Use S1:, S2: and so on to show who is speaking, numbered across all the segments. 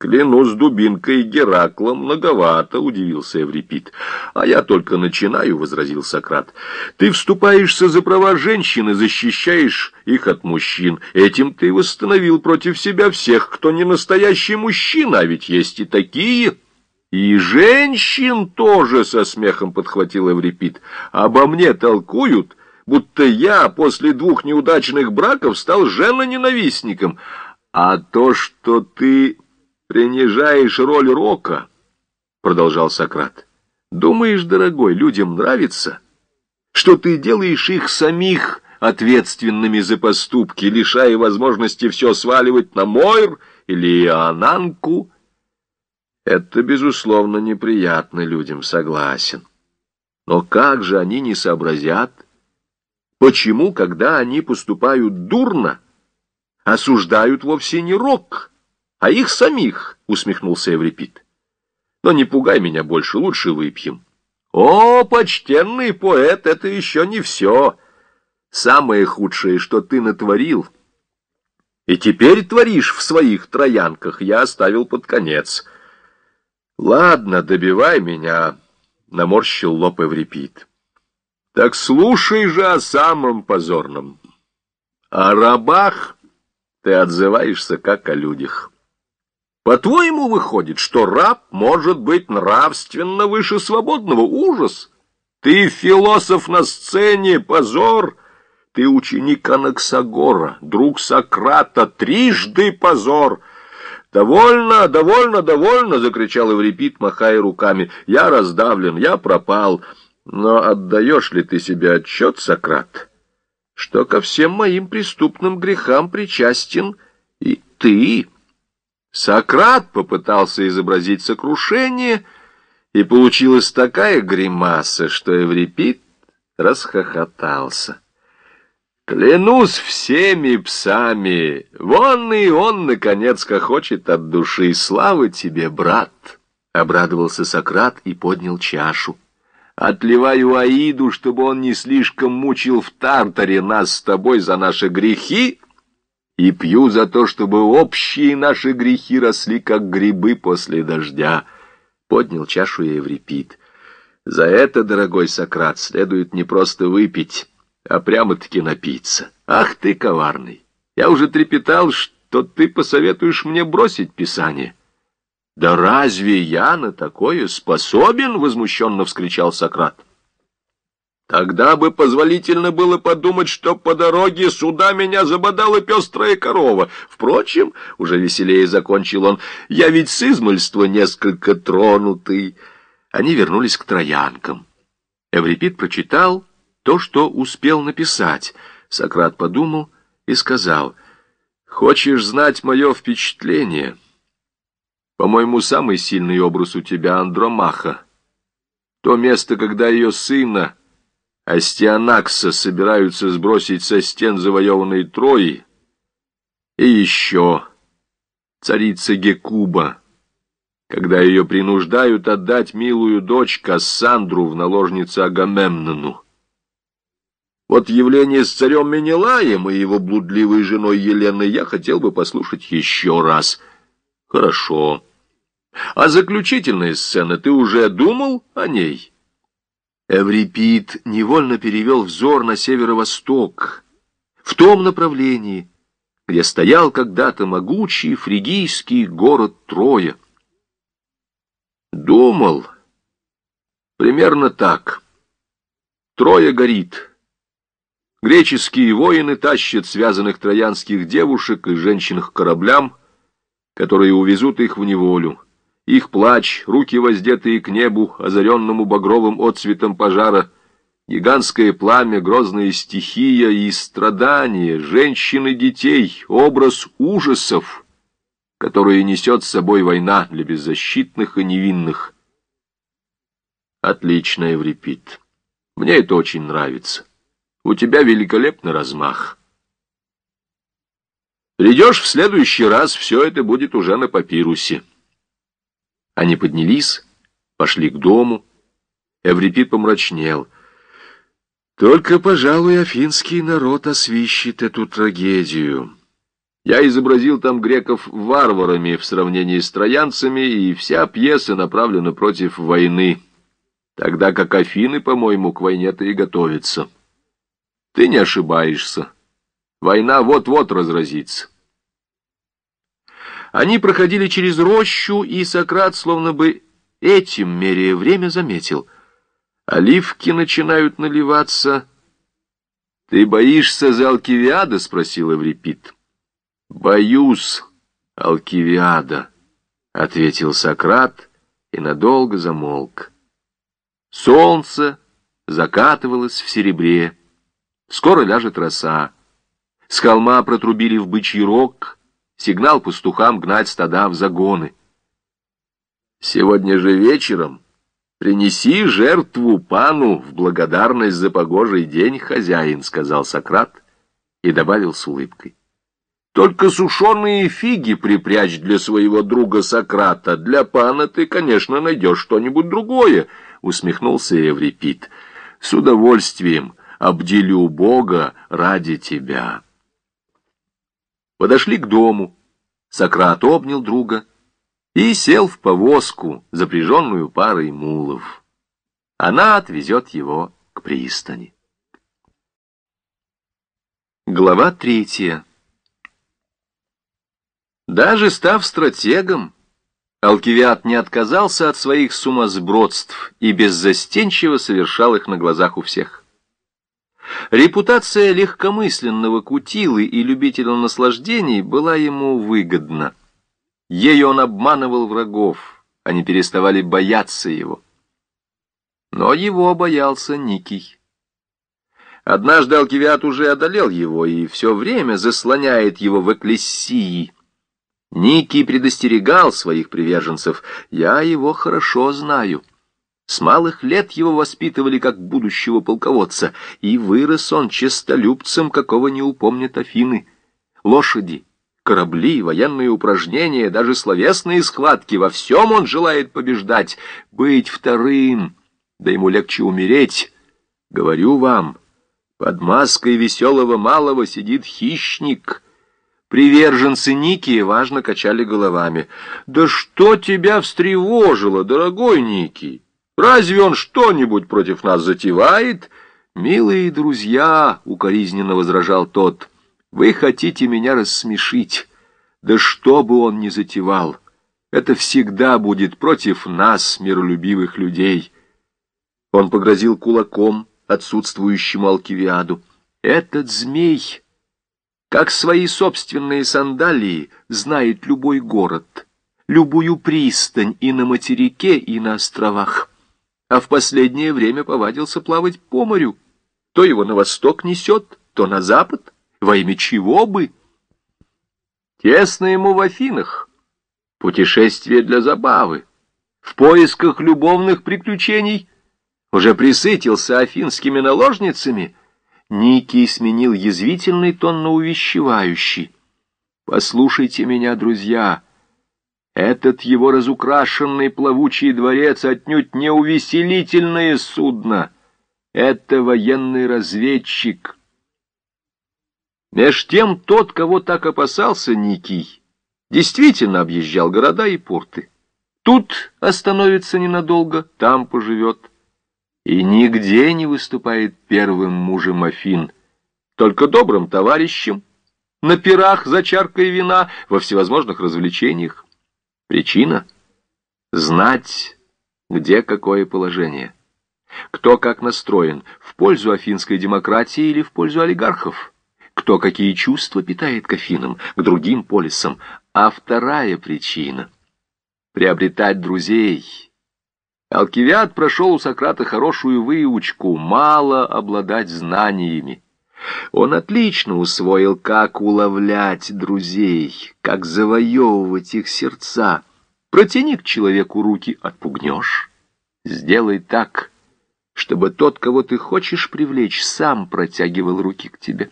S1: Клянусь дубинкой Геракла, многовато, удивился Эврипид. А я только начинаю, возразил Сократ. Ты вступаешься за права женщины, защищаешь их от мужчин. Этим ты восстановил против себя всех, кто не настоящий мужчина, а ведь есть и такие. И женщин тоже, со смехом подхватил Эврипид. Обо мне толкуют, будто я после двух неудачных браков стал женоненавистником. А то, что ты принижаешь роль рока, — продолжал Сократ. Думаешь, дорогой, людям нравится, что ты делаешь их самих ответственными за поступки, лишая возможности все сваливать на Мойр или Ананку? Это, безусловно, неприятно людям, согласен. Но как же они не сообразят, почему, когда они поступают дурно, осуждают вовсе не рок, а их самих, — усмехнулся Эврипид. Но не пугай меня больше, лучше выпьем. О, почтенный поэт, это еще не все. Самое худшее, что ты натворил, и теперь творишь в своих троянках, я оставил под конец. Ладно, добивай меня, — наморщил лоб Эврипид. Так слушай же о самом позорном. О рабах ты отзываешься как о людях. По-твоему, выходит, что раб может быть нравственно выше свободного? Ужас! Ты философ на сцене, позор! Ты ученик Анаксагора, друг Сократа, трижды позор! «Довольно, довольно, довольно!» — закричал Эврипид, махая руками. «Я раздавлен, я пропал. Но отдаешь ли ты себе отчет, Сократ, что ко всем моим преступным грехам причастен и ты?» Сократ попытался изобразить сокрушение, и получилась такая гримаса, что Эврипид расхохотался. «Клянусь всеми псами, вон и он, наконец, хохочет от души. Слава тебе, брат!» — обрадовался Сократ и поднял чашу. «Отливаю Аиду, чтобы он не слишком мучил в Тартаре нас с тобой за наши грехи, и пью за то, чтобы общие наши грехи росли, как грибы после дождя. Поднял чашу Еврипид. За это, дорогой Сократ, следует не просто выпить, а прямо-таки напиться. Ах ты коварный! Я уже трепетал, что ты посоветуешь мне бросить писание. «Да разве я на такое способен?» — возмущенно вскричал Сократ. Тогда бы позволительно было подумать, что по дороге сюда меня забодала пестрая корова. Впрочем, уже веселее закончил он, я ведь с измольства несколько тронутый. Они вернулись к троянкам. Эврипид прочитал то, что успел написать. Сократ подумал и сказал, «Хочешь знать мое впечатление? По-моему, самый сильный образ у тебя Андромаха. То место, когда ее сына Астианакса собираются сбросить со стен завоеванной Трои, и еще царица Гекуба, когда ее принуждают отдать милую дочь Кассандру в наложнице Агамемнону. Вот явление с царем Менелаем и его блудливой женой Еленой я хотел бы послушать еще раз. Хорошо. А заключительная сцена, ты уже думал о ней?» Эврипид невольно перевел взор на северо-восток, в том направлении, где стоял когда-то могучий фригийский город Троя. Думал примерно так. Троя горит. Греческие воины тащат связанных троянских девушек и женщин к кораблям, которые увезут их в неволю. Их плач, руки воздетые к небу, озаренному багровым отцветом пожара, гигантское пламя, грозная стихия и страдания, женщин и детей, образ ужасов, которые несет с собой война для беззащитных и невинных. Отлично, Еврипид. Мне это очень нравится. У тебя великолепный размах. Придешь в следующий раз, все это будет уже на папирусе. Они поднялись, пошли к дому. Эврипид помрачнел. Только, пожалуй, афинский народ освищет эту трагедию. Я изобразил там греков варварами в сравнении с троянцами, и вся пьеса направлена против войны, тогда как Афины, по-моему, к войне-то и готовятся. Ты не ошибаешься. Война вот-вот разразится. Они проходили через рощу, и Сократ, словно бы этим меряя время, заметил. Оливки начинают наливаться. «Ты боишься за Алкивиада?» — спросил Эврипид. «Боюсь, Алкивиада», — ответил Сократ и надолго замолк. Солнце закатывалось в серебре. Скоро ляжет роса. С холма протрубили в бычий рог, сигнал пастухам гнать стада в загоны. «Сегодня же вечером принеси жертву пану в благодарность за погожий день, хозяин», — сказал Сократ и добавил с улыбкой. Только сушеные фиги припрячь для своего друга Сократа. Для пана ты, конечно, найдешь что-нибудь другое, — усмехнулся Еврипид. С удовольствием обделю Бога ради тебя. Подошли к дому. Сократ обнял друга и сел в повозку, запряженную парой мулов. Она отвезет его к пристани. Глава третья даже став стратегом, Алкивиад не отказался от своих сумасбродств и беззастенчиво совершал их на глазах у всех. Репутация легкомысленного кутилы и любителя наслаждений была ему выгодна. Ею он обманывал врагов, они переставали бояться его. Но его боялся Никий. Однажды Алкивиад уже одолел его и все время заслоняет его в эклессии, Ники предостерегал своих приверженцев. Я его хорошо знаю. С малых лет его воспитывали как будущего полководца, и вырос он честолюбцем, какого не упомнят Афины. Лошади, корабли, военные упражнения, даже словесные схватки, во всем он желает побеждать, быть вторым, да ему легче умереть. Говорю вам, под маской веселого малого сидит хищник — Приверженцы Ники важно качали головами. «Да что тебя встревожило, дорогой Ники? Разве он что-нибудь против нас затевает?» «Милые друзья», — укоризненно возражал тот, — «вы хотите меня рассмешить. Да что бы он ни затевал, это всегда будет против нас, миролюбивых людей». Он погрозил кулаком отсутствующему Алкивиаду. «Этот змей...» как свои собственные сандалии знает любой город, любую пристань и на материке, и на островах. А в последнее время повадился плавать по морю. То его на восток несет, то на запад. Во имя чего бы? Тесно ему в Афинах. Путешествие для забавы. В поисках любовных приключений. Уже присытился афинскими наложницами — Никий сменил язвительный тон на увещевающий. «Послушайте меня, друзья, этот его разукрашенный плавучий дворец отнюдь не увеселительное судно. Это военный разведчик». Меж тем тот, кого так опасался Никий, действительно объезжал города и порты. Тут остановится ненадолго, там поживет и нигде не выступает первым мужем Афин, только добрым товарищем, на пирах за чаркой вина, во всевозможных развлечениях. Причина — знать, где какое положение, кто как настроен, в пользу афинской демократии или в пользу олигархов, кто какие чувства питает к Афинам, к другим полисам, а вторая причина — приобретать друзей — Алкивиад прошел у Сократа хорошую выучку, мало обладать знаниями. Он отлично усвоил, как уловлять друзей, как завоевывать их сердца. Протяни к человеку руки, отпугнешь. Сделай так, чтобы тот, кого ты хочешь привлечь, сам протягивал руки к тебе.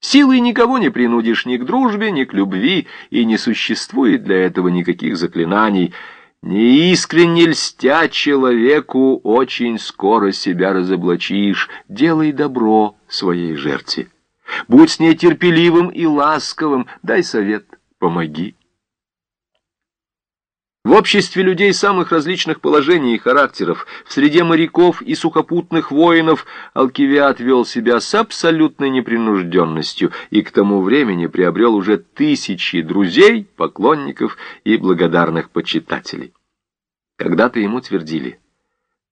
S1: Силой никого не принудишь ни к дружбе, ни к любви, и не существует для этого никаких заклинаний — Неискренне льстя человеку, очень скоро себя разоблачишь. Делай добро своей жертве. Будь с ней терпеливым и ласковым, дай совет, помоги. В обществе людей самых различных положений и характеров, в среде моряков и сухопутных воинов, Алкивиад вел себя с абсолютной непринужденностью и к тому времени приобрел уже тысячи друзей, поклонников и благодарных почитателей. Когда-то ему твердили,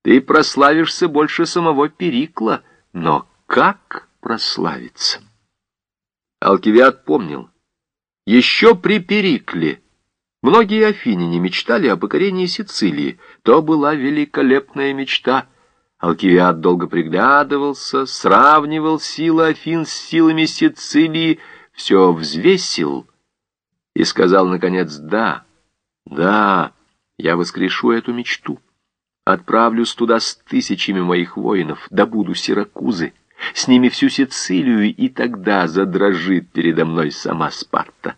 S1: «Ты прославишься больше самого Перикла, но как прославиться?» Алкивиад помнил, еще при Перикле Многие афиняне мечтали о покорении Сицилии. То была великолепная мечта. Алкивиад долго приглядывался, сравнивал силы Афин с силами Сицилии, все взвесил и сказал, наконец, «Да, да, я воскрешу эту мечту. Отправлюсь туда с тысячами моих воинов, добуду Сиракузы, с ними всю Сицилию, и тогда задрожит передо мной сама Спарта».